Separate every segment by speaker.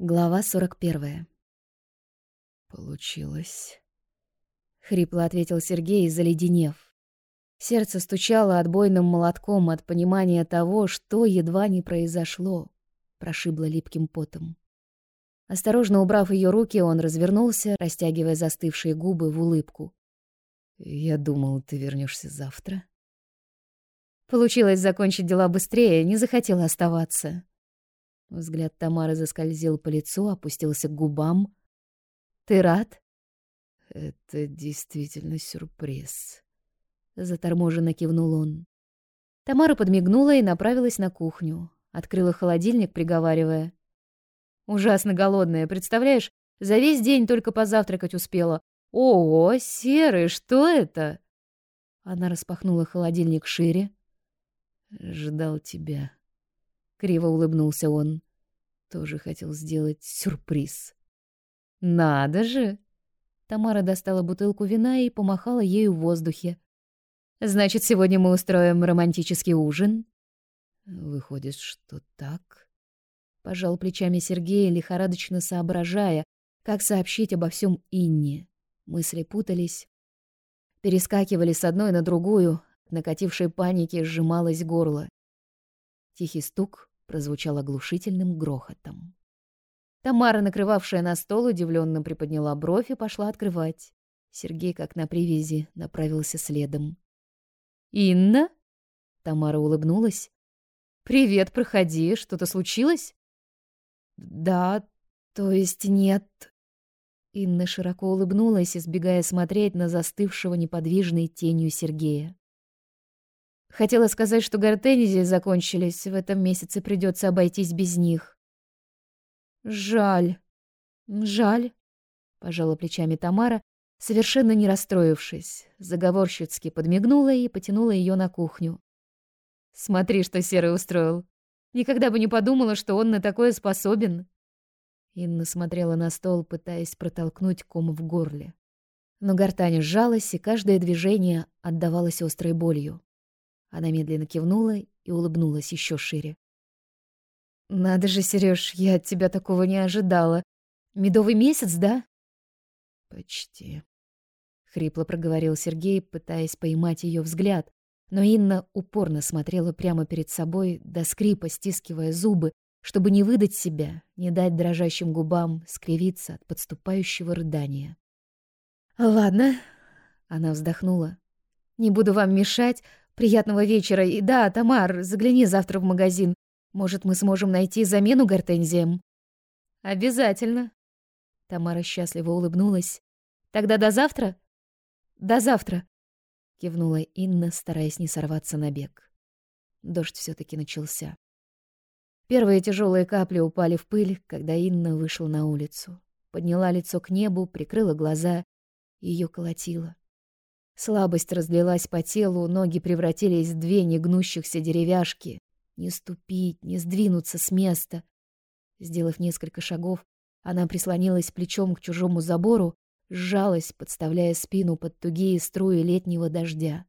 Speaker 1: Глава 41.
Speaker 2: Получилось.
Speaker 1: Хрипло ответил Сергей, заледенев. Сердце стучало отбойным молотком от понимания того, что едва не произошло. Прошибло липким потом. Осторожно убрав ее руки, он развернулся, растягивая застывшие губы в улыбку.
Speaker 2: «Я думал, ты вернешься завтра».
Speaker 1: Получилось закончить дела быстрее, не захотела оставаться. Взгляд Тамары заскользил по лицу, опустился к губам. «Ты рад?»
Speaker 2: «Это действительно сюрприз», —
Speaker 1: заторможенно кивнул он. Тамара подмигнула и направилась на кухню. Открыла холодильник, приговаривая. «Ужасно голодная, представляешь? За весь день только позавтракать успела. Ого, серый, что это?» Она распахнула холодильник шире.
Speaker 2: «Ждал тебя»,
Speaker 1: Криво улыбнулся он.
Speaker 2: Тоже хотел сделать сюрприз.
Speaker 1: Надо же! Тамара достала бутылку вина и помахала ею в воздухе. Значит, сегодня мы устроим романтический ужин?
Speaker 2: Выходит, что так?
Speaker 1: Пожал плечами Сергей, лихорадочно соображая, как сообщить обо всем Инне. Мысли путались, перескакивали с одной на другую, накатившей паники сжималось горло. Тихий стук, прозвучал оглушительным грохотом. Тамара, накрывавшая на стол, удивленно приподняла бровь и пошла открывать. Сергей, как на привязи, направился следом. «Инна?» Тамара улыбнулась. «Привет, проходи. Что-то случилось?» «Да, то есть нет». Инна широко улыбнулась, избегая смотреть на застывшего неподвижной тенью Сергея. Хотела сказать, что гортензии закончились, в этом месяце придется обойтись без них. Жаль. Жаль, пожала плечами Тамара, совершенно не расстроившись. Заговорщицки подмигнула и потянула ее на кухню. Смотри, что Серый устроил. Никогда бы не подумала, что он на такое способен. Инна смотрела на стол, пытаясь протолкнуть ком в горле. Но гортань сжалась, и каждое движение отдавалось острой болью. Она медленно кивнула и улыбнулась еще шире. «Надо же, Сереж, я от тебя такого не ожидала. Медовый месяц, да?»
Speaker 2: «Почти», —
Speaker 1: хрипло проговорил Сергей, пытаясь поймать ее взгляд. Но Инна упорно смотрела прямо перед собой, до скрипа стискивая зубы, чтобы не выдать себя, не дать дрожащим губам скривиться от подступающего рыдания. «Ладно», — она вздохнула. «Не буду вам мешать, Приятного вечера. И да, Тамар, загляни завтра в магазин. Может, мы сможем найти замену гортензиям? Обязательно. Тамара счастливо улыбнулась. Тогда до завтра? До завтра, кивнула Инна, стараясь не сорваться на бег. Дождь все таки начался. Первые тяжелые капли упали в пыль, когда Инна вышла на улицу. Подняла лицо к небу, прикрыла глаза, ее колотило. Слабость разлилась по телу, ноги превратились в две негнущихся деревяшки. Не ступить, не сдвинуться с места. Сделав несколько шагов, она прислонилась плечом к чужому забору, сжалась, подставляя спину под тугие струи летнего дождя.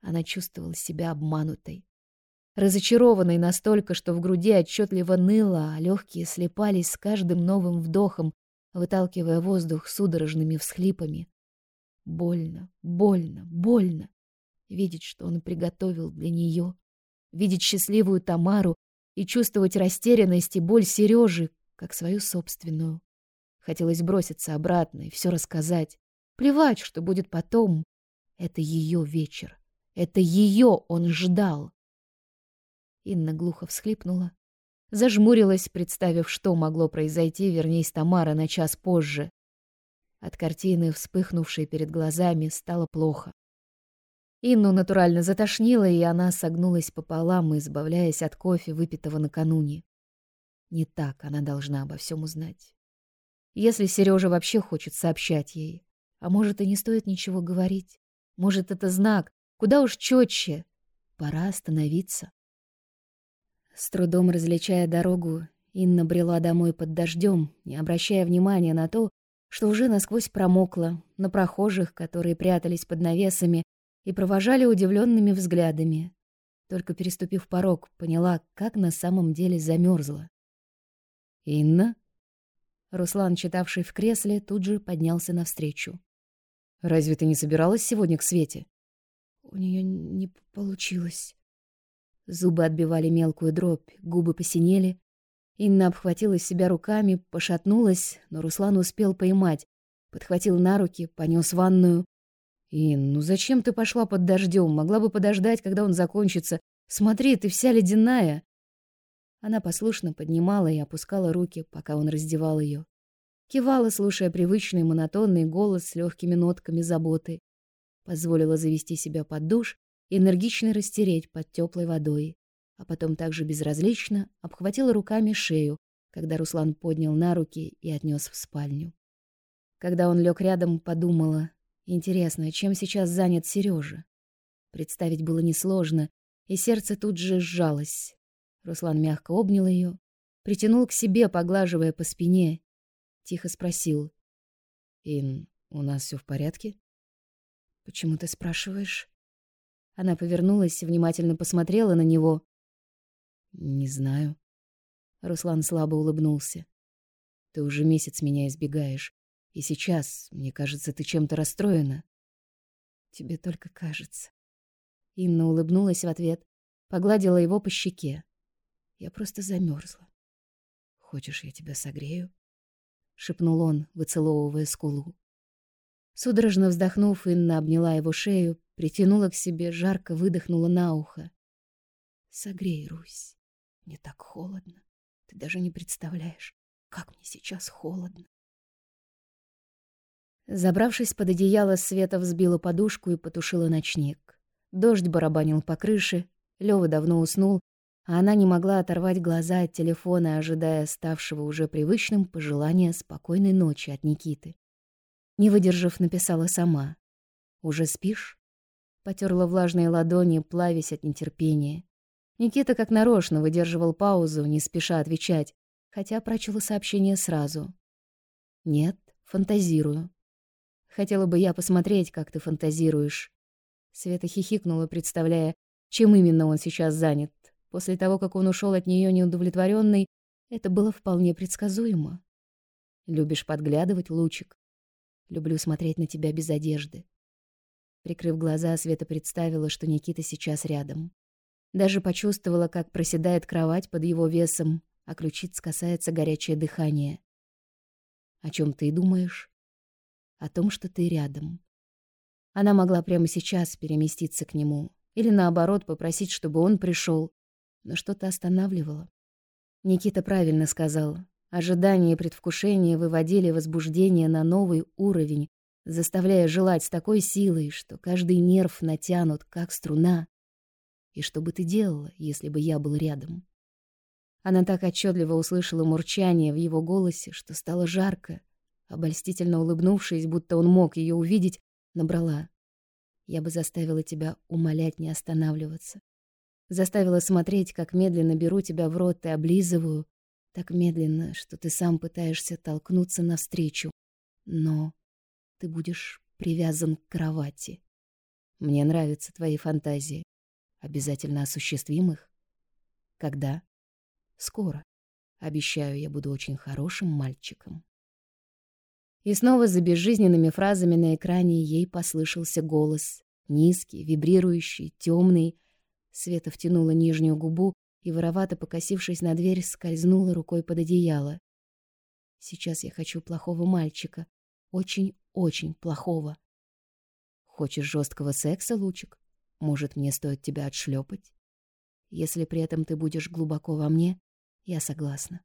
Speaker 1: Она чувствовала себя обманутой. Разочарованной настолько, что в груди отчетливо ныло, а легкие слепались с каждым новым вдохом, выталкивая воздух судорожными всхлипами. Больно, больно, больно. Видеть, что он приготовил для нее. Видеть счастливую Тамару и чувствовать растерянность и боль Сережи, как свою собственную. Хотелось броситься обратно и все рассказать. Плевать, что будет потом. Это ее вечер. Это ее он ждал. Инна глухо всхлипнула. Зажмурилась, представив, что могло произойти, вернись Тамара на час позже. От картины, вспыхнувшей перед глазами, стало плохо. Инну натурально затошнило, и она согнулась пополам, избавляясь от кофе, выпитого накануне. Не так она должна обо всем узнать. Если Сережа вообще хочет сообщать ей, а может и не стоит ничего говорить, может это знак, куда уж четче, пора остановиться. С трудом различая дорогу, Инна брела домой под дождем, не обращая внимания на то, что уже насквозь промокла, на прохожих, которые прятались под навесами и провожали удивленными взглядами. Только переступив порог, поняла, как на самом деле замерзла.
Speaker 2: «Инна?»
Speaker 1: Руслан, читавший в кресле, тут же поднялся навстречу. «Разве ты не собиралась сегодня к Свете?»
Speaker 2: «У нее не получилось».
Speaker 1: Зубы отбивали мелкую дробь, губы посинели. Инна обхватила себя руками, пошатнулась, но Руслан успел поймать. Подхватил на руки, понес в ванную. «Ин, ну зачем ты пошла под дождем? Могла бы подождать, когда он закончится. Смотри, ты вся ледяная!» Она послушно поднимала и опускала руки, пока он раздевал ее. Кивала, слушая привычный монотонный голос с легкими нотками заботы. Позволила завести себя под душ и энергично растереть под теплой водой. А потом также безразлично обхватила руками шею, когда Руслан поднял на руки и отнес в спальню. Когда он лег рядом, подумала, интересно, чем сейчас занят Сережа. Представить было несложно, и сердце тут же сжалось. Руслан мягко обнял ее, притянул к себе, поглаживая по спине. Тихо спросил. «Ин, у нас все в порядке?»
Speaker 2: «Почему ты спрашиваешь?»
Speaker 1: Она повернулась, внимательно посмотрела на него.
Speaker 2: «Не знаю».
Speaker 1: Руслан слабо улыбнулся.
Speaker 2: «Ты уже месяц меня избегаешь. И сейчас, мне кажется, ты чем-то расстроена».
Speaker 1: «Тебе только кажется». Инна улыбнулась в ответ, погладила его по щеке. Я просто замерзла.
Speaker 2: «Хочешь, я тебя согрею?»
Speaker 1: — шепнул он, выцеловывая скулу. Судорожно вздохнув, Инна обняла его шею, притянула к себе, жарко выдохнула на ухо.
Speaker 2: «Согрей, Русь. Мне так холодно. Ты даже не представляешь, как мне сейчас холодно».
Speaker 1: Забравшись под одеяло, Света взбила подушку и потушила ночник. Дождь барабанил по крыше, Лёва давно уснул, а она не могла оторвать глаза от телефона, ожидая ставшего уже привычным пожелания спокойной ночи от Никиты. Не выдержав, написала сама. «Уже спишь?» Потерла влажные ладони, плавясь от нетерпения. Никита как нарочно выдерживал паузу, не спеша отвечать, хотя прочла сообщение сразу. «Нет, фантазирую. Хотела бы я посмотреть, как ты фантазируешь». Света хихикнула, представляя, чем именно он сейчас занят. После того, как он ушел от нее неудовлетворенный, это было вполне предсказуемо. Любишь подглядывать, лучик. Люблю смотреть на тебя без одежды. Прикрыв глаза, Света представила, что Никита сейчас рядом. Даже почувствовала, как проседает кровать под его весом, а ключиц касается горячее дыхание. О чем ты думаешь? О том, что ты рядом. Она могла прямо сейчас переместиться к нему или наоборот попросить, чтобы он пришел, но что-то останавливало. Никита правильно сказал. Ожидание и предвкушение выводили возбуждение на новый уровень, заставляя желать с такой силой, что каждый нерв натянут, как струна. И что бы ты делала, если бы я был рядом? Она так отчетливо услышала мурчание в его голосе, что стало жарко. Обольстительно улыбнувшись, будто он мог ее увидеть, набрала. Я бы заставила тебя умолять не останавливаться. Заставила смотреть, как медленно беру тебя в рот и облизываю, так медленно, что ты сам пытаешься толкнуться навстречу. Но ты будешь привязан к кровати. Мне нравятся твои фантазии. Обязательно осуществим их? Когда? Скоро. Обещаю, я буду очень хорошим мальчиком. И снова за безжизненными фразами на экране ей послышался голос. Низкий, вибрирующий, темный, Света втянула нижнюю губу и, воровато покосившись на дверь, скользнула рукой под одеяло. «Сейчас я хочу плохого мальчика. Очень-очень плохого. Хочешь жесткого секса, Лучик? Может, мне стоит тебя отшлепать? Если при этом ты будешь глубоко во мне, я согласна».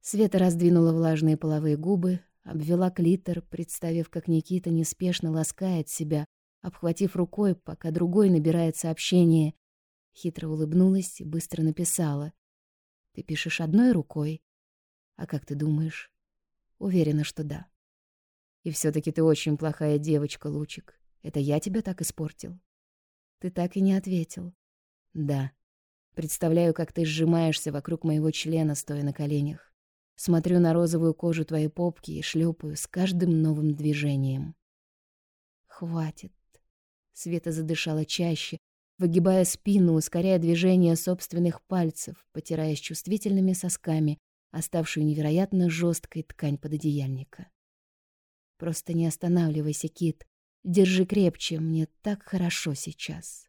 Speaker 1: Света раздвинула влажные половые губы, обвела клитор, представив, как Никита неспешно ласкает себя, обхватив рукой, пока другой набирает сообщение. Хитро улыбнулась и быстро написала. «Ты пишешь одной рукой? А как ты думаешь?» «Уверена, что да». «И все таки ты очень плохая девочка, Лучик. Это я тебя так испортил?» «Ты так и не ответил». «Да. Представляю, как ты сжимаешься вокруг моего члена, стоя на коленях. Смотрю на розовую кожу твоей попки и шлепаю с каждым новым движением». «Хватит. Света задышала чаще, выгибая спину, ускоряя движение собственных пальцев, потираясь чувствительными сосками оставшую невероятно жесткой ткань пододеяльника. «Просто не останавливайся, Кит. Держи крепче, мне так хорошо сейчас».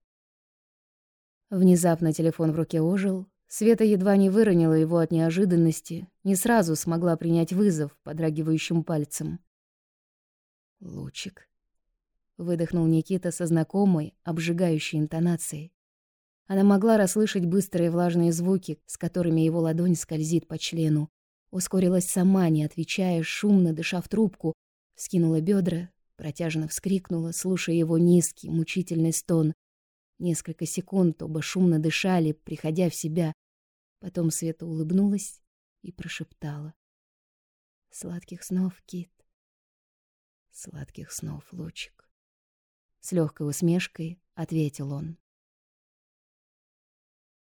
Speaker 1: Внезапно телефон в руке ожил. Света едва не выронила его от неожиданности, не сразу смогла принять вызов подрагивающим пальцем. «Лучик», — выдохнул Никита со знакомой, обжигающей интонацией. Она могла расслышать быстрые влажные звуки, с которыми его ладонь скользит по члену. Ускорилась сама, не отвечая, шумно дыша в трубку, вскинула бедра, протяжно вскрикнула, слушая его низкий, мучительный стон. Несколько секунд оба шумно дышали, приходя в себя. Потом Света улыбнулась и прошептала. «Сладких снов, Кит!» «Сладких снов, Лучик!» С легкой усмешкой ответил он.